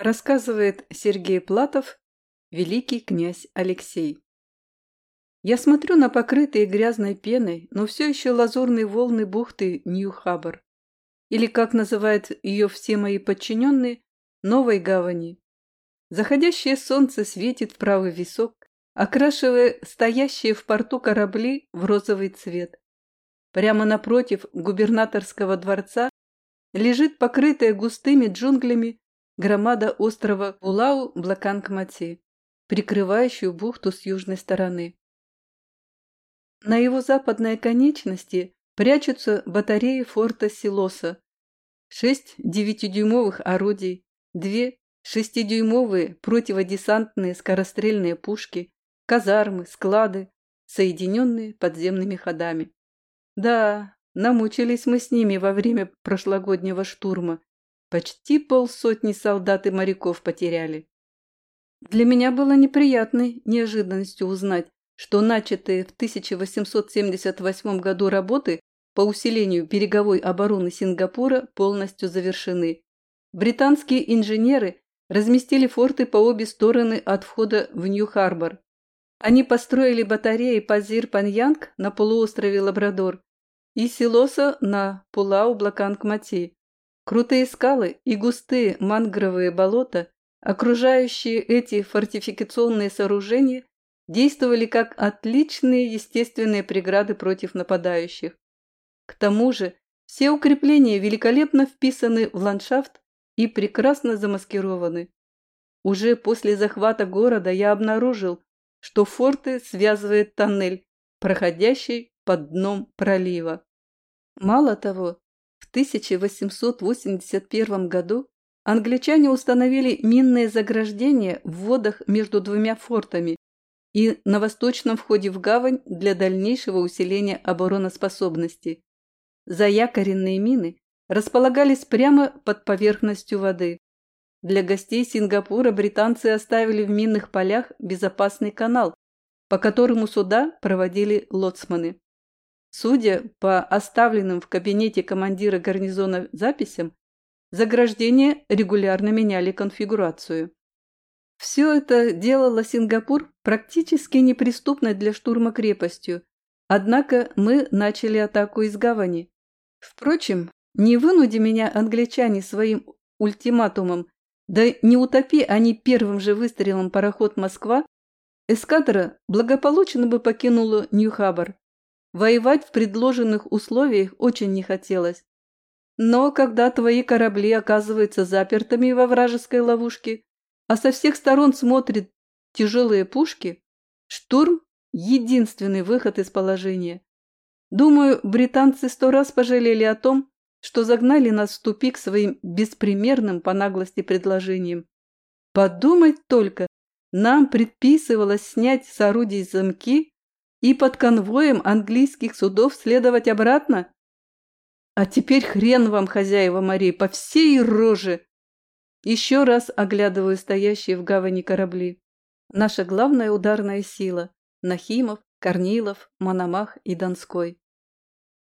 Рассказывает Сергей Платов, великий князь Алексей. Я смотрю на покрытые грязной пеной, но все еще лазурные волны бухты Нью-Хабр, или, как называют ее все мои подчиненные, Новой Гавани. Заходящее солнце светит в правый висок, окрашивая стоящие в порту корабли в розовый цвет. Прямо напротив губернаторского дворца лежит покрытая густыми джунглями громада острова Пулау-Блаканг-Мати, прикрывающую бухту с южной стороны. На его западной конечности прячутся батареи форта Силосо, шесть девятидюймовых орудий, две шестидюймовые противодесантные скорострельные пушки, казармы, склады, соединенные подземными ходами. Да, намучились мы с ними во время прошлогоднего штурма, Почти полсотни солдат и моряков потеряли. Для меня было неприятной неожиданностью узнать, что начатые в 1878 году работы по усилению береговой обороны Сингапура полностью завершены. Британские инженеры разместили форты по обе стороны от входа в Нью-Харбор. Они построили батареи Пасир-Панджанг на полуострове Лабрадор и Силосо на Пулау-Блаканг-Мати. Крутые скалы и густые мангровые болота, окружающие эти фортификационные сооружения, действовали как отличные естественные преграды против нападающих. К тому же все укрепления великолепно вписаны в ландшафт и прекрасно замаскированы. Уже после захвата города я обнаружил, что форты связывает тоннель, проходящий под дном пролива. Мало того, 1881 году англичане установили минные заграждения в водах между двумя фортами и на восточном входе в гавань для дальнейшего усиления обороноспособности. Заякоренные мины располагались прямо под поверхностью воды. Для гостей Сингапура британцы оставили в минных полях безопасный канал, по которому суда проводили лоцманы. Судя по оставленным в кабинете командира гарнизона записям, заграждения регулярно меняли конфигурацию. Все это делало Сингапур практически неприступной для штурма крепостью, однако мы начали атаку из гавани. Впрочем, не вынуди меня англичане своим ультиматумом, да не утопи они первым же выстрелом пароход «Москва», эскадра благополучно бы покинула Нью-Хабр. Воевать в предложенных условиях очень не хотелось. Но когда твои корабли оказываются запертыми во вражеской ловушке, а со всех сторон смотрят тяжелые пушки, штурм – единственный выход из положения. Думаю, британцы сто раз пожалели о том, что загнали нас в тупик своим беспримерным по наглости предложением. Подумать только, нам предписывалось снять с орудий замки и под конвоем английских судов следовать обратно? А теперь хрен вам, хозяева морей, по всей роже! Еще раз оглядываю стоящие в гавани корабли. Наша главная ударная сила – Нахимов, Корнилов, Мономах и Донской.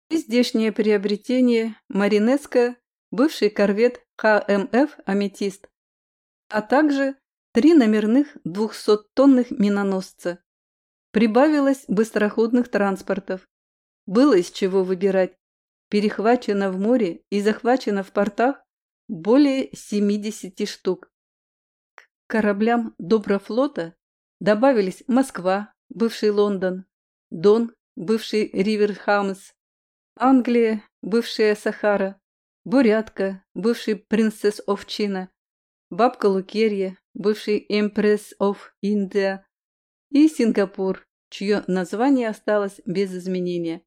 И здешнее приобретение – Маринецкая, бывший корвет КМФ «Аметист», а также три номерных двухсоттонных миноносца Прибавилось быстроходных транспортов. Было из чего выбирать. Перехвачено в море и захвачено в портах более 70 штук. К кораблям Доброфлота добавились Москва, бывший Лондон, Дон, бывший Риверхамс, Англия, бывшая Сахара, Бурятка, бывший Принцесс оф Чина, Бабка Лукерья, бывший Эмпресс оф Индия, и Сингапур, чье название осталось без изменения.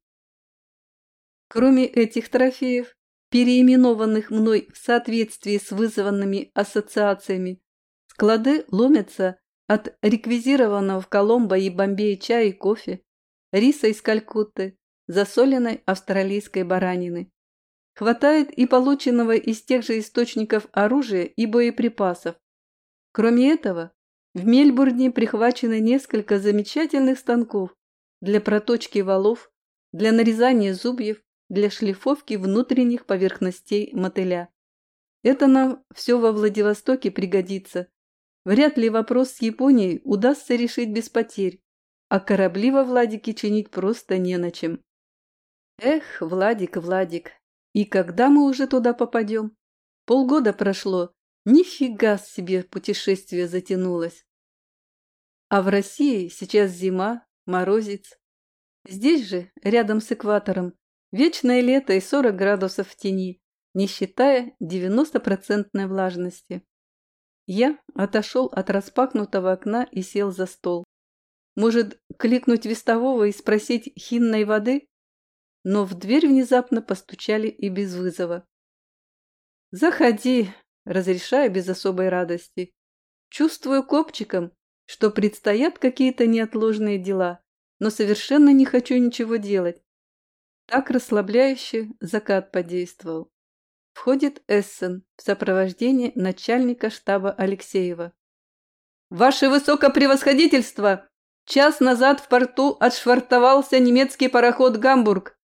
Кроме этих трофеев, переименованных мной в соответствии с вызванными ассоциациями, склады ломятся от реквизированного в Коломбо и Бомбее чая и кофе, риса из Калькутты, засоленной австралийской баранины. Хватает и полученного из тех же источников оружия и боеприпасов. Кроме этого, в Мельбурне прихвачено несколько замечательных станков для проточки валов, для нарезания зубьев, для шлифовки внутренних поверхностей мотыля. Это нам все во Владивостоке пригодится. Вряд ли вопрос с Японией удастся решить без потерь, а корабли во Владике чинить просто не на чем. Эх, Владик, Владик, и когда мы уже туда попадем? Полгода прошло, нифига себе путешествие затянулось. А в России сейчас зима, морозец. Здесь же, рядом с экватором, вечное лето и 40 градусов в тени, не считая 90% влажности. Я отошел от распахнутого окна и сел за стол. Может, кликнуть вестового и спросить хинной воды? Но в дверь внезапно постучали и без вызова. «Заходи», – разрешаю без особой радости. Чувствую копчиком, что предстоят какие-то неотложные дела, но совершенно не хочу ничего делать. Так расслабляюще закат подействовал. Входит Эссен в сопровождении начальника штаба Алексеева. «Ваше высокопревосходительство! Час назад в порту отшвартовался немецкий пароход «Гамбург»,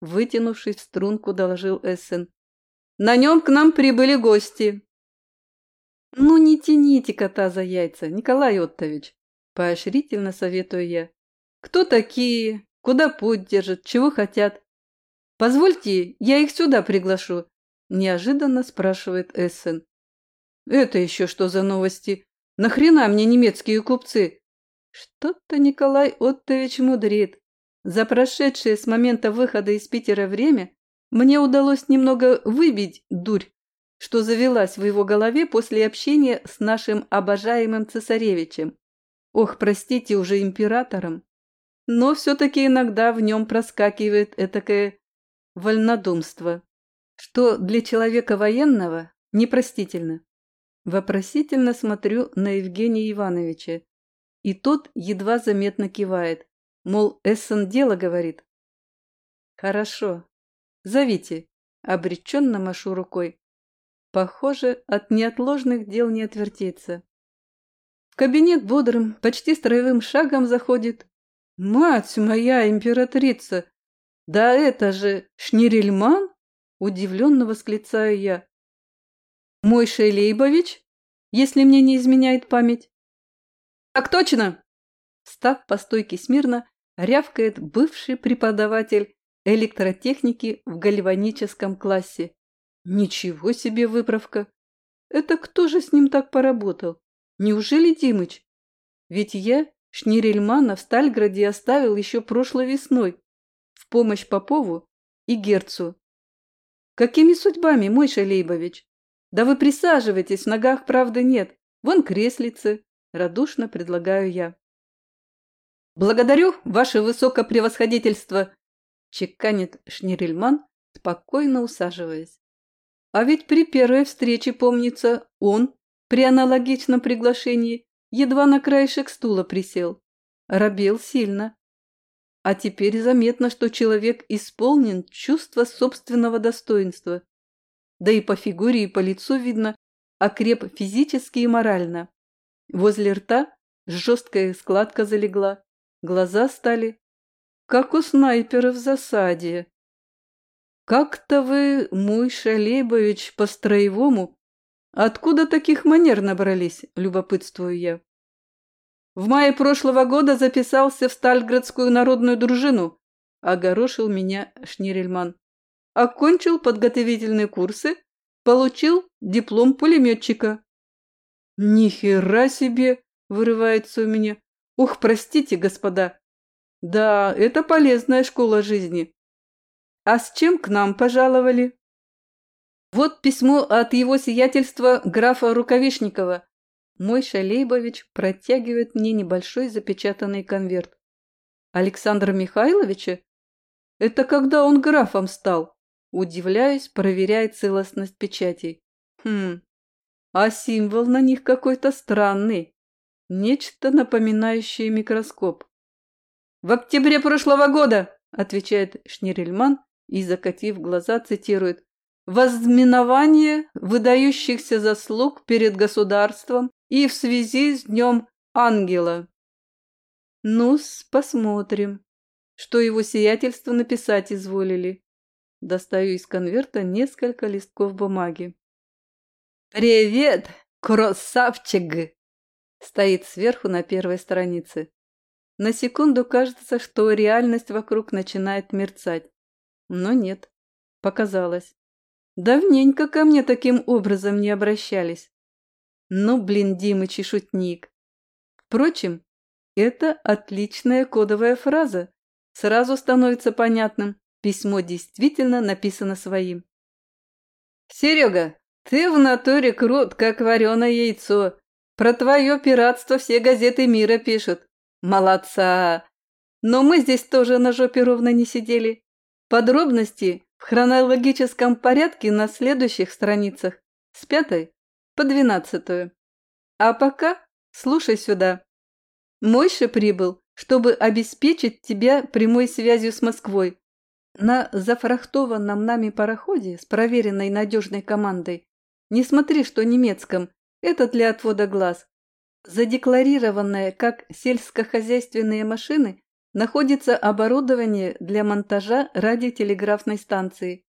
вытянувшись в струнку, доложил Эссен. «На нем к нам прибыли гости». «Ну не тяните кота за яйца, Николай Оттович», – поощрительно советую я. «Кто такие? Куда путь держат? Чего хотят? Позвольте, я их сюда приглашу Неожиданно спрашивает Эссен. Это еще что за новости? Нахрена мне немецкие купцы? Что-то Николай Оттович мудрит. За прошедшее с момента выхода из Питера время мне удалось немного выбить дурь, что завелась в его голове после общения с нашим обожаемым цесаревичем. Ох, простите, уже императором. Но все-таки иногда в нем проскакивает этакое вольнодумство что для человека военного непростительно. Вопросительно смотрю на Евгения Ивановича, и тот едва заметно кивает, мол, Эссен дело говорит. Хорошо, зовите, обреченно машу рукой. Похоже, от неотложных дел не отвертеться. В кабинет бодрым, почти строевым шагом заходит. Мать моя императрица! Да это же Шнирельман? Удивленно восклицаю я. Мой Шейлейбович, если мне не изменяет память. Так точно! Став по стойке смирно, рявкает бывший преподаватель электротехники в гальваническом классе. Ничего себе выправка! Это кто же с ним так поработал? Неужели Димыч? Ведь я Шнирельмана в Стальграде оставил еще прошлой весной в помощь Попову и Герцу. Какими судьбами, мой Шалейбович? Да вы присаживайтесь, в ногах правда нет. Вон креслицы. Радушно предлагаю я. Благодарю, ваше высокопревосходительство, чеканит Шнирельман, спокойно усаживаясь. А ведь при первой встрече, помнится, он при аналогичном приглашении едва на краешек стула присел. Робел сильно. А теперь заметно, что человек исполнен чувства собственного достоинства. Да и по фигуре, и по лицу видно, окреп физически и морально. Возле рта жесткая складка залегла, глаза стали, как у снайпера в засаде. «Как-то вы, мой Шалейбович, по-строевому? Откуда таких манер набрались?» – любопытствую я. В мае прошлого года записался в Стальградскую народную дружину, огорошил меня Шнирельман. Окончил подготовительные курсы, получил диплом пулеметчика. Ни хера себе, вырывается у меня. Ух, простите, господа. Да, это полезная школа жизни. А с чем к нам пожаловали? Вот письмо от его сиятельства графа Рукавишникова. Мой Шалейбович протягивает мне небольшой запечатанный конверт. Александра Михайловича? Это когда он графом стал? Удивляюсь, проверяя целостность печатей. Хм, а символ на них какой-то странный. Нечто напоминающее микроскоп. «В октябре прошлого года», – отвечает Шнирельман и, закатив глаза, цитирует, «возменование выдающихся заслуг перед государством и в связи с Днем Ангела. Ну-с, посмотрим, что его сиятельство написать изволили. Достаю из конверта несколько листков бумаги. «Привет, красавчик!» Стоит сверху на первой странице. На секунду кажется, что реальность вокруг начинает мерцать. Но нет, показалось. Давненько ко мне таким образом не обращались. Ну, блин, Димыч и шутник. Впрочем, это отличная кодовая фраза. Сразу становится понятным, письмо действительно написано своим. «Серега, ты в натуре крут, как вареное яйцо. Про твое пиратство все газеты мира пишут. Молодца! Но мы здесь тоже на жопе ровно не сидели. Подробности в хронологическом порядке на следующих страницах с пятой по двенадцатую. А пока слушай сюда. Мойша прибыл, чтобы обеспечить тебя прямой связью с Москвой. На зафрахтованном нами пароходе с проверенной надежной командой. Не смотри, что немецком, это для отвода глаз. Задекларированное как сельскохозяйственные машины находится оборудование для монтажа радиотелеграфной станции.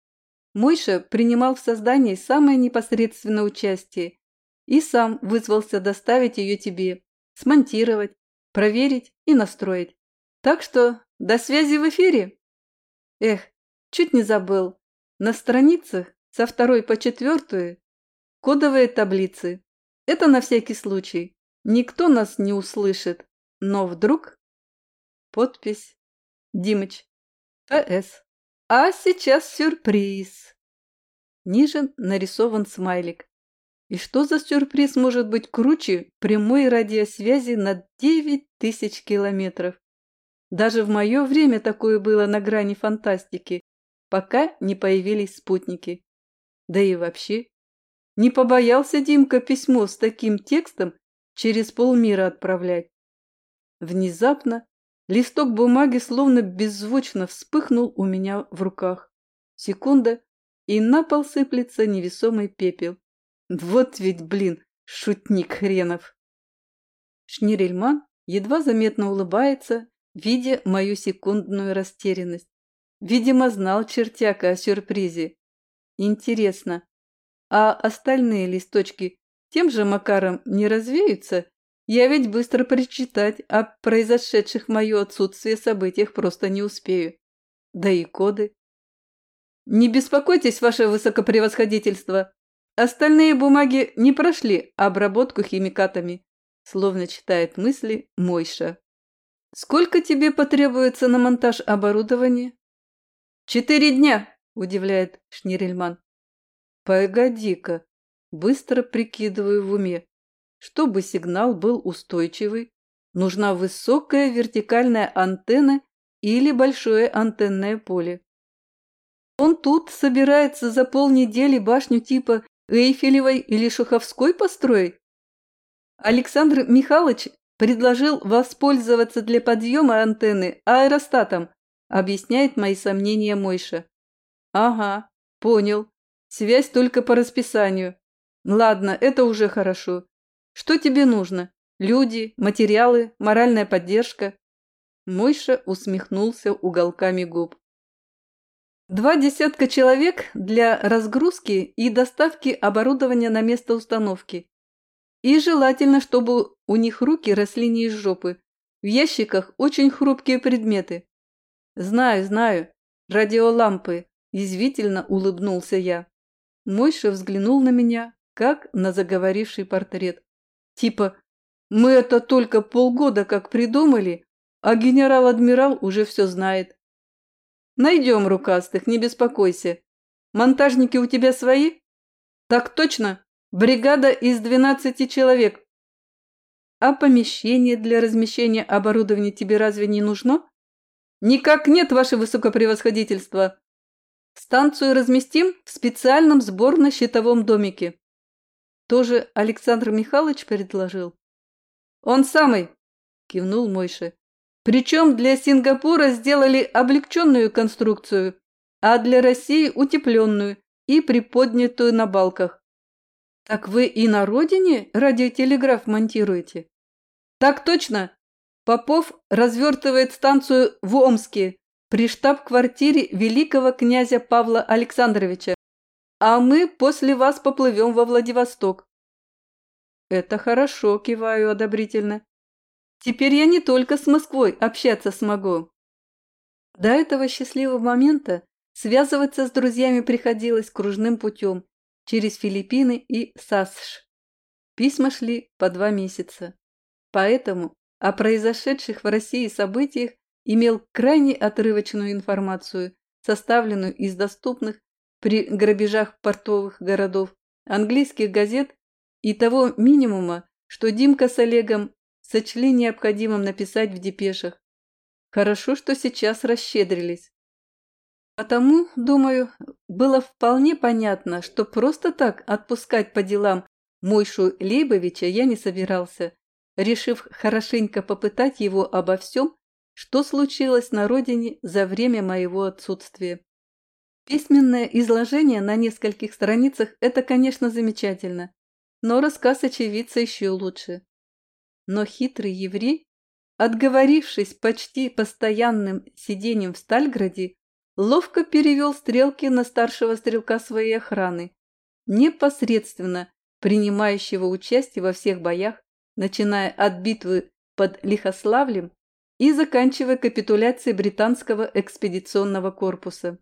Мойша принимал в создании самое непосредственное участие и сам вызвался доставить ее тебе, смонтировать, проверить и настроить. Так что до связи в эфире. Эх, чуть не забыл. На страницах со второй по четвертую кодовые таблицы. Это на всякий случай. Никто нас не услышит, но вдруг... Подпись. Димыч. П.С. А сейчас сюрприз. Ниже нарисован смайлик. И что за сюрприз может быть круче прямой радиосвязи на 9 тысяч километров? Даже в мое время такое было на грани фантастики, пока не появились спутники. Да и вообще, не побоялся Димка письмо с таким текстом через полмира отправлять. Внезапно листок бумаги словно беззвучно вспыхнул у меня в руках. Секунда, и на пол сыплется невесомый пепел. Вот ведь, блин, шутник хренов. Шнирельман едва заметно улыбается, видя мою секундную растерянность. Видимо, знал чертяка о сюрпризе. Интересно, а остальные листочки тем же макаром не развеются, я ведь быстро прочитать о произошедших в мое отсутствие событиях просто не успею. Да и коды. Не беспокойтесь, ваше высокопревосходительство. Остальные бумаги не прошли обработку химикатами, словно читает мысли Мойша. Сколько тебе потребуется на монтаж оборудования? Четыре дня, удивляет Шнирельман. Погоди-ка, Быстро прикидываю в уме. Чтобы сигнал был устойчивый, нужна высокая вертикальная антенна или большое антенное поле. Он тут собирается за полнедели башню типа Эйфелевой или Шуховской построить? Александр Михайлович предложил воспользоваться для подъема антенны аэростатом, объясняет мои сомнения Мойша. Ага, понял. Связь только по расписанию. Ладно, это уже хорошо. Что тебе нужно? Люди, материалы, моральная поддержка?» Мойша усмехнулся уголками губ. Два десятка человек для разгрузки и доставки оборудования на место установки. И желательно, чтобы у них руки росли не из жопы. В ящиках очень хрупкие предметы. Знаю, знаю. Радиолампы. Язвительно улыбнулся я. Мойша взглянул на меня, как на заговоривший портрет. Типа «Мы это только полгода как придумали, а генерал-адмирал уже все знает». «Найдем рукастых, не беспокойся. Монтажники у тебя свои?» «Так точно. Бригада из двенадцати человек». «А помещение для размещения оборудования тебе разве не нужно?» «Никак нет, ваше высокопревосходительство. Станцию разместим в специальном сборно-щитовом домике. Тоже Александр Михайлович предложил? Он самый, кивнул Мойша. Причем для Сингапура сделали облегченную конструкцию, а для России утепленную и приподнятую на балках. Так вы и на родине радиотелеграф монтируете? Так точно. Попов развертывает станцию в Омске при штаб-квартире великого князя Павла Александровича. А мы после вас поплывем во Владивосток. Это хорошо, киваю одобрительно. Теперь я не только с Москвой общаться смогу. До этого счастливого момента связываться с друзьями приходилось кружным путем через Филиппины и САСШ. Письма шли по два месяца. Поэтому о произошедших в России событиях имел крайне отрывочную информацию, составленную из доступных при грабежах портовых городов, английских газет и того минимума, что Димка с Олегом сочли необходимым написать в депешах. Хорошо, что сейчас расщедрились. Потому, думаю, было вполне понятно, что просто так отпускать по делам Мойшу Лейбовича я не собирался, решив хорошенько попытать его обо всем, что случилось на родине за время моего отсутствия. Письменное изложение на нескольких страницах – это, конечно, замечательно, но рассказ очевидца еще лучше. Но хитрый еврей, отговорившись почти постоянным сидением в Стальграде, ловко перевел стрелки на старшего стрелка своей охраны, непосредственно принимающего участие во всех боях, начиная от битвы под Лихославлем и заканчивая капитуляцией британского экспедиционного корпуса.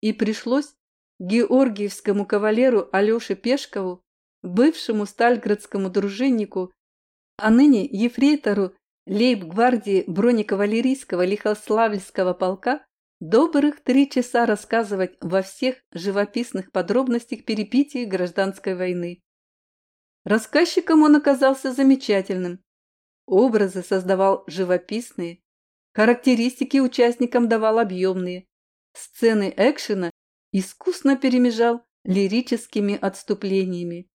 И пришлось георгиевскому кавалеру Алёше Пешкову, бывшему стальградскому дружиннику, а ныне ефрейтору лейб-гвардии бронекавалерийского Лихославльского полка, добрых три часа рассказывать во всех живописных подробностях перипетий гражданской войны. Рассказчиком он оказался замечательным. Образы создавал живописные, характеристики участникам давал объемные, сцены экшена искусно перемежал лирическими отступлениями.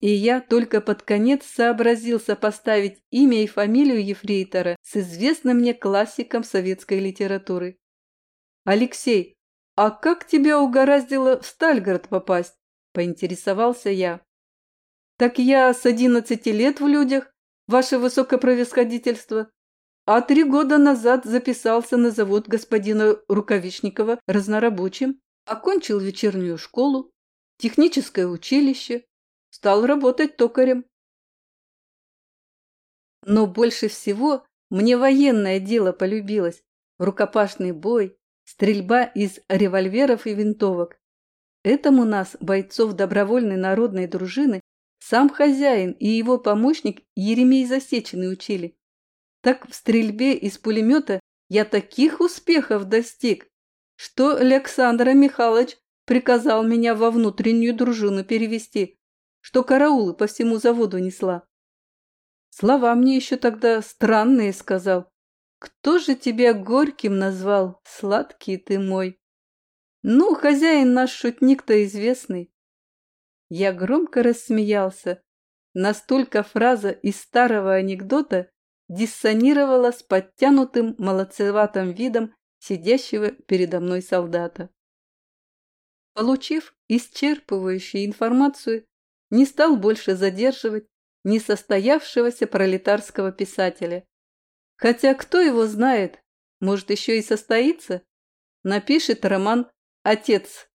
И я только под конец сообразился поставить имя и фамилию Ефрейтора с известным мне классиком советской литературы. «Алексей, а как тебя угораздило в Стальгород попасть?» – поинтересовался я. «Так я с одиннадцати лет в людях, ваше высокопровисходительство, а три года назад записался на завод господина Рукавишникова разнорабочим, окончил вечернюю школу, техническое училище, стал работать токарем. Но больше всего мне военное дело полюбилось, рукопашный бой, стрельба из револьверов и винтовок. Этому нас, бойцов добровольной народной дружины, сам хозяин и его помощник Еремей Засеченный учили. Так в стрельбе из пулемета я таких успехов достиг, что Александр Михайлович приказал меня во внутреннюю дружину перевести, что караулы по всему заводу несла. Слова мне еще тогда странные сказал. Кто же тебя горьким назвал, сладкий ты мой? Ну, хозяин наш шутник-то известный. Я громко рассмеялся. Настолько фраза из старого анекдота диссонировала с подтянутым молодцеватым видом сидящего передо мной солдата. Получив исчерпывающую информацию, не стал больше задерживать несостоявшегося пролетарского писателя, Хотя кто его знает, может еще и состоится, напишет роман «Отец».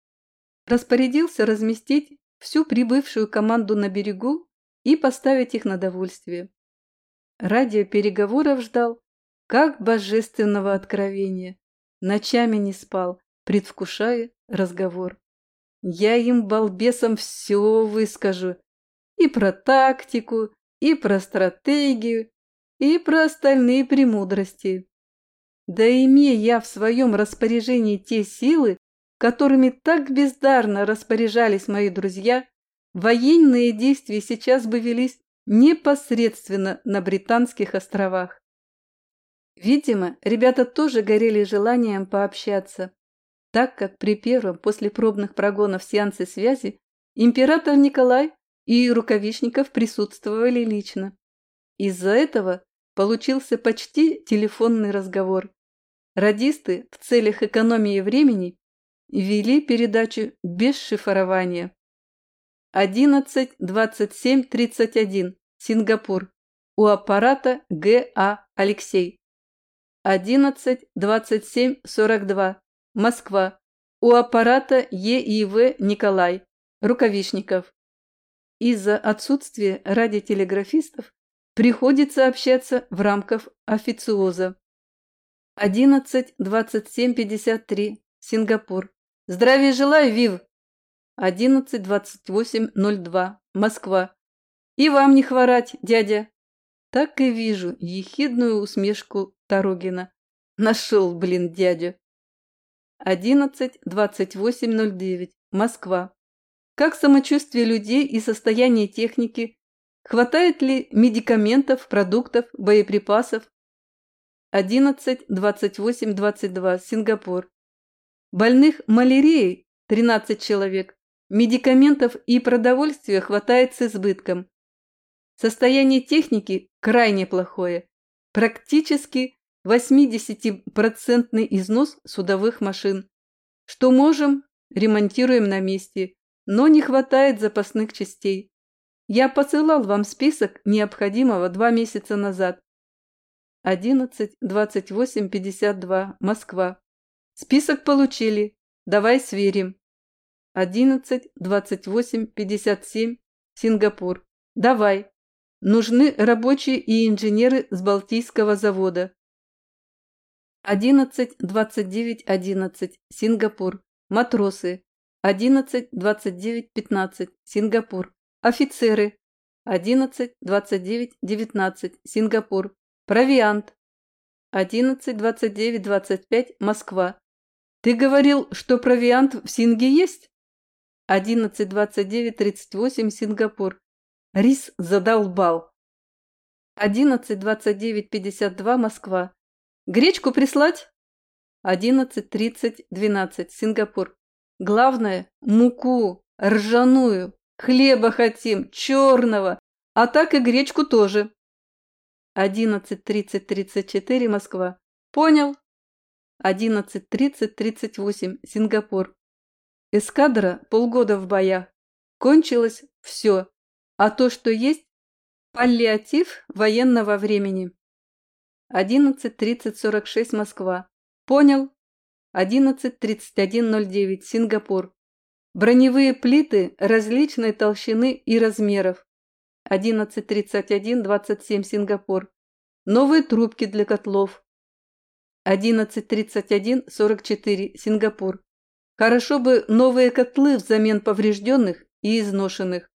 Распорядился разместить всю прибывшую команду на берегу и поставить их на довольствие. Радио переговоров ждал, как божественного откровения. Ночами не спал, предвкушая разговор. Я им, балбесам, все выскажу. И про тактику, и про стратегию, и про остальные премудрости. Да имея я в своем распоряжении те силы, которыми так бездарно распоряжались мои друзья, военные действия сейчас бы велись непосредственно на Британских островах. Видимо, ребята тоже горели желанием пообщаться, так как при первом после пробных прогонов сеансе связи император Николай и Рукавишников присутствовали лично. Из-за этого получился почти телефонный разговор. Радисты в целях экономии времени вели передачу без шифрования. 11.27.31. Сингапур. У аппарата Г.А. Алексей. 11.27.42. Москва. у аппарата ЕИВ Николай, Рукавишников. Из-за отсутствия радиотелеграфистов приходится общаться в рамках официоза. 11.27.53, Сингапур. Здравия желаю, Вив! 11.28.02, Москва. И вам не хворать, дядя. Так и вижу ехидную усмешку Тарогина. Нашел, блин, дядю. 11.28.09, Москва. Как самочувствие людей и состояние техники? Хватает ли медикаментов, продуктов, боеприпасов? 11.28.22, Сингапур. Больных малярией 13 человек. Медикаментов и продовольствия хватает с избытком. Состояние техники крайне плохое. Практически 80% износ судовых машин. Что можем, ремонтируем на месте, но не хватает запасных частей. Я посылал вам список необходимого два месяца назад. 11, 28, 52, Москва. Список получили. Давай сверим. 11, 28, 57, Сингапур. Давай. Нужны рабочие и инженеры с Балтийского завода. 11, 29, 11, Сингапур. Матросы. 11, 29, 15, Сингапур. Офицеры. 11, 29, 19, Сингапур. Провиант. 11, 29, 25, Москва. Ты говорил, что провиант в Синге есть? 11, 29, 38, Сингапур. Рис задолбал. 11, 29, 52, Москва. Гречку прислать? 11.30, 12. Сингапур. Главное – муку, ржаную, хлеба хотим, черного, а так и гречку тоже. 11.30, 34. Москва. Понял? 11.30, 38. Сингапур. Эскадра полгода в боях. Кончилось все. А то, что есть – паллиатив военного времени. 11.30.46 Москва. Понял. 11.31.09 Сингапур. Броневые плиты различной толщины и размеров. 11.31.27 Сингапур. Новые трубки для котлов. 11.31.44 Сингапур. Хорошо бы новые котлы взамен поврежденных и изношенных.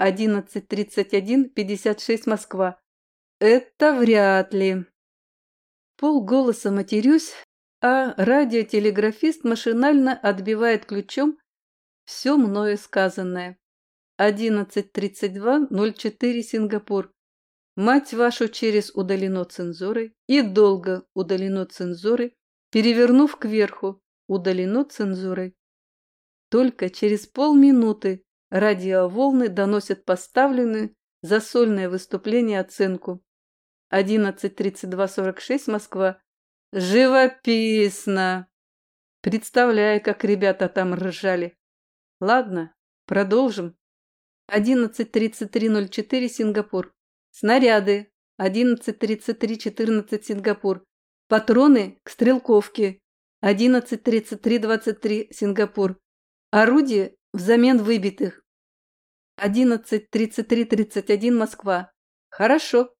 11.31.56 Москва. Это вряд ли. Полголоса матерюсь, а радиотелеграфист машинально отбивает ключом все мною сказанное. 11.32.04 Сингапур. Мать вашу через удалено цензурой и долго удалено цензурой, перевернув кверху, удалено цензурой. Только через полминуты радиоволны доносят поставленную за сольное выступление оценку. 11.32.46 Москва. Живописно! Представляю, как ребята там ржали. Ладно, продолжим. 11.33.04 Сингапур. Снаряды. 11.33.14 Сингапур. Патроны к стрелковке. 11.33.23 Сингапур. Орудие взамен выбитых. 11.33.31 Москва. Хорошо.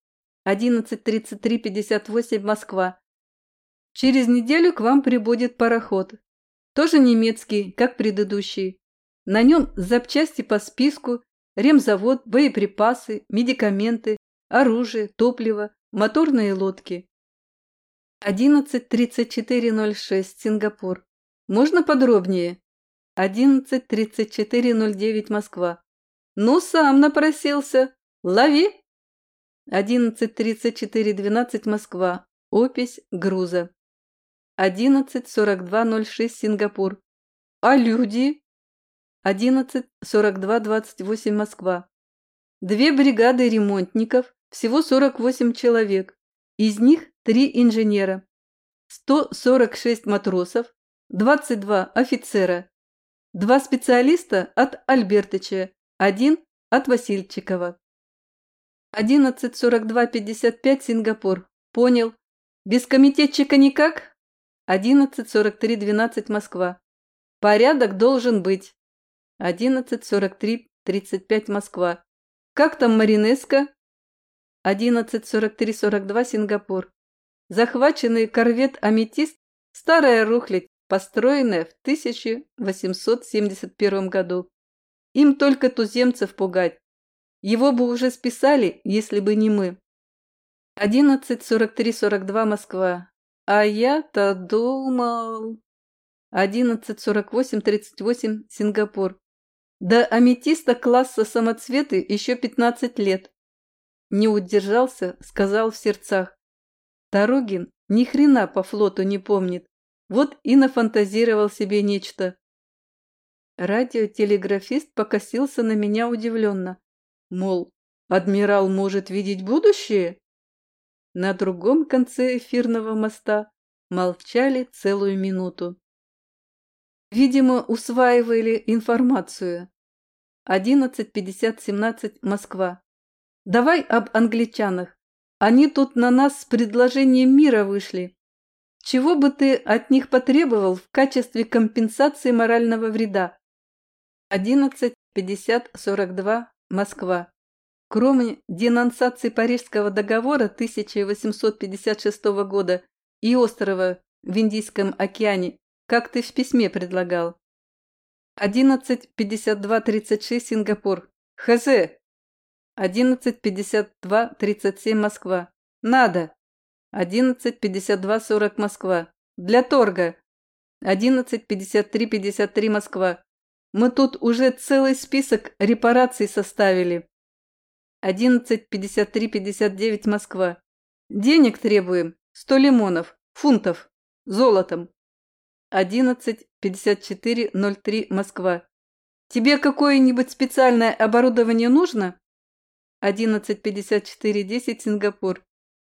11.33.58 Москва. Через неделю к вам прибудет пароход. Тоже немецкий, как предыдущий. На нем запчасти по списку, ремзавод, боеприпасы, медикаменты, оружие, топливо, моторные лодки. 11.34.06 Сингапур. Можно подробнее? 11.34.09 Москва. Ну, сам напросился. Лови. 11.34.12 Москва. Опись груза. 11.42.06 Сингапур. А люди? 11.42.28 Москва. Две бригады ремонтников, всего 48 человек. Из них три инженера. 146 матросов, 22 офицера. Два специалиста от Альбертыча, один от Васильчикова. 11.42.55 Сингапур. Понял. Без комитетчика никак? 11.43.12 Москва. Порядок должен быть. 11.43.35 Москва. Как там Маринеско? 11.43.42 Сингапур. Захваченный корвет «Аметист» – старая рухлядь, построенная в 1871 году. Им только туземцев пугать. Его бы уже списали, если бы не мы. 11.43.42 Москва. А я-то думал... 11.48.38 Сингапур. До аметиста класса самоцветы еще 15 лет. Не удержался, сказал в сердцах. Таругин ни хрена по флоту не помнит. Вот и нафантазировал себе нечто. Радиотелеграфист покосился на меня удивленно. Мол, адмирал может видеть будущее? На другом конце эфирного моста молчали целую минуту. Видимо, усваивали информацию. 11.50-17 Москва. Давай об англичанах. Они тут на нас с предложением мира вышли. Чего бы ты от них потребовал в качестве компенсации морального вреда? 11.50-42 Москва. Кроме денонсации Парижского договора 1856 года и острова в Индийском океане, как ты в письме предлагал. 11.52.36 Сингапур. ХЗ. 11.52.37 Москва. Надо. 11.52.40 Москва. Для торга. 11.53.53 Москва. Мы тут уже целый список репараций составили. 11.53.59 Москва. Денег требуем. 100 лимонов. Фунтов. Золотом. 11.54.03 Москва. Тебе какое-нибудь специальное оборудование нужно? 11.54.10 Сингапур.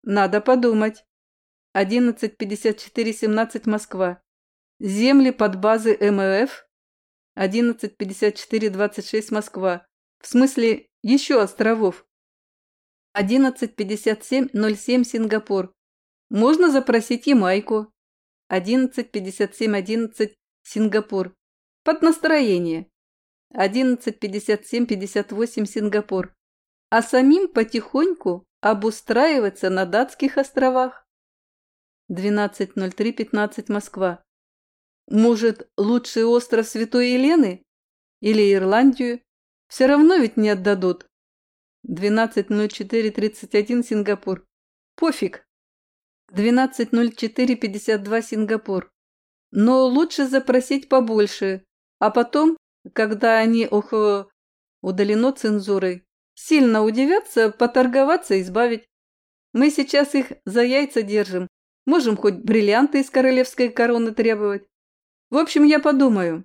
Надо подумать. 11.54.17 Москва. Земли под базы МФ. 11.54.26 Москва. В смысле, еще островов. 11.57.07 Сингапур. Можно запросить Ямайку. 11.57.11 Сингапур. Под настроение. 11.57.58 Сингапур. А самим потихоньку обустраиваться на датских островах. 12.03.15 Москва. Может, лучший остров Святой Елены? Или Ирландию? Все равно ведь не отдадут. 12.04.31 Сингапур. Пофиг. 12.04.52 Сингапур. Но лучше запросить побольше, а потом, когда они, ох, удалено цензурой, сильно удивятся, поторговаться избавить. Мы сейчас их за яйца держим, можем хоть бриллианты из королевской короны требовать. В общем, я подумаю.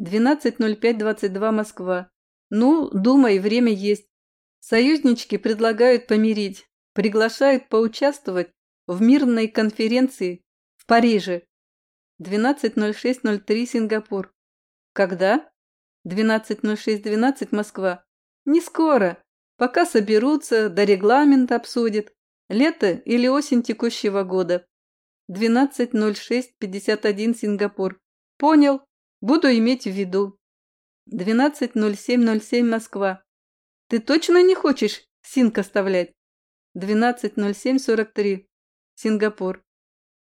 12.05.22 Москва. Ну, думай, время есть. Союзнички предлагают помирить, приглашают поучаствовать в мирной конференции в Париже. 12.06.03 Сингапур. Когда? 12.06.12 Москва. Не скоро. Пока соберутся, до регламента обсудят. Лето или осень текущего года. 12.06.51 Сингапур. Понял. Буду иметь в виду. 12.07.07 Москва. Ты точно не хочешь синк оставлять? 12.07.43 Сингапур.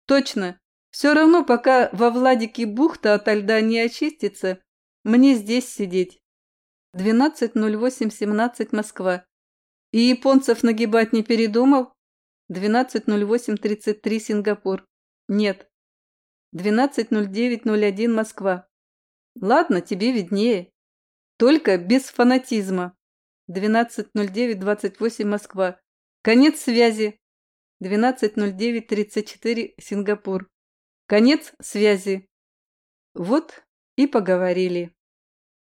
Точно. Все равно, пока во Владике бухта ото льда не очистится, мне здесь сидеть. 12.08.17 Москва. И японцев нагибать не передумал? 12.08.33 Сингапур. Нет. 12.09.01 Москва. Ладно, тебе виднее. Только без фанатизма. 12.09.28 Москва. Конец связи. 12.09.34 Сингапур. Конец связи. Вот и поговорили.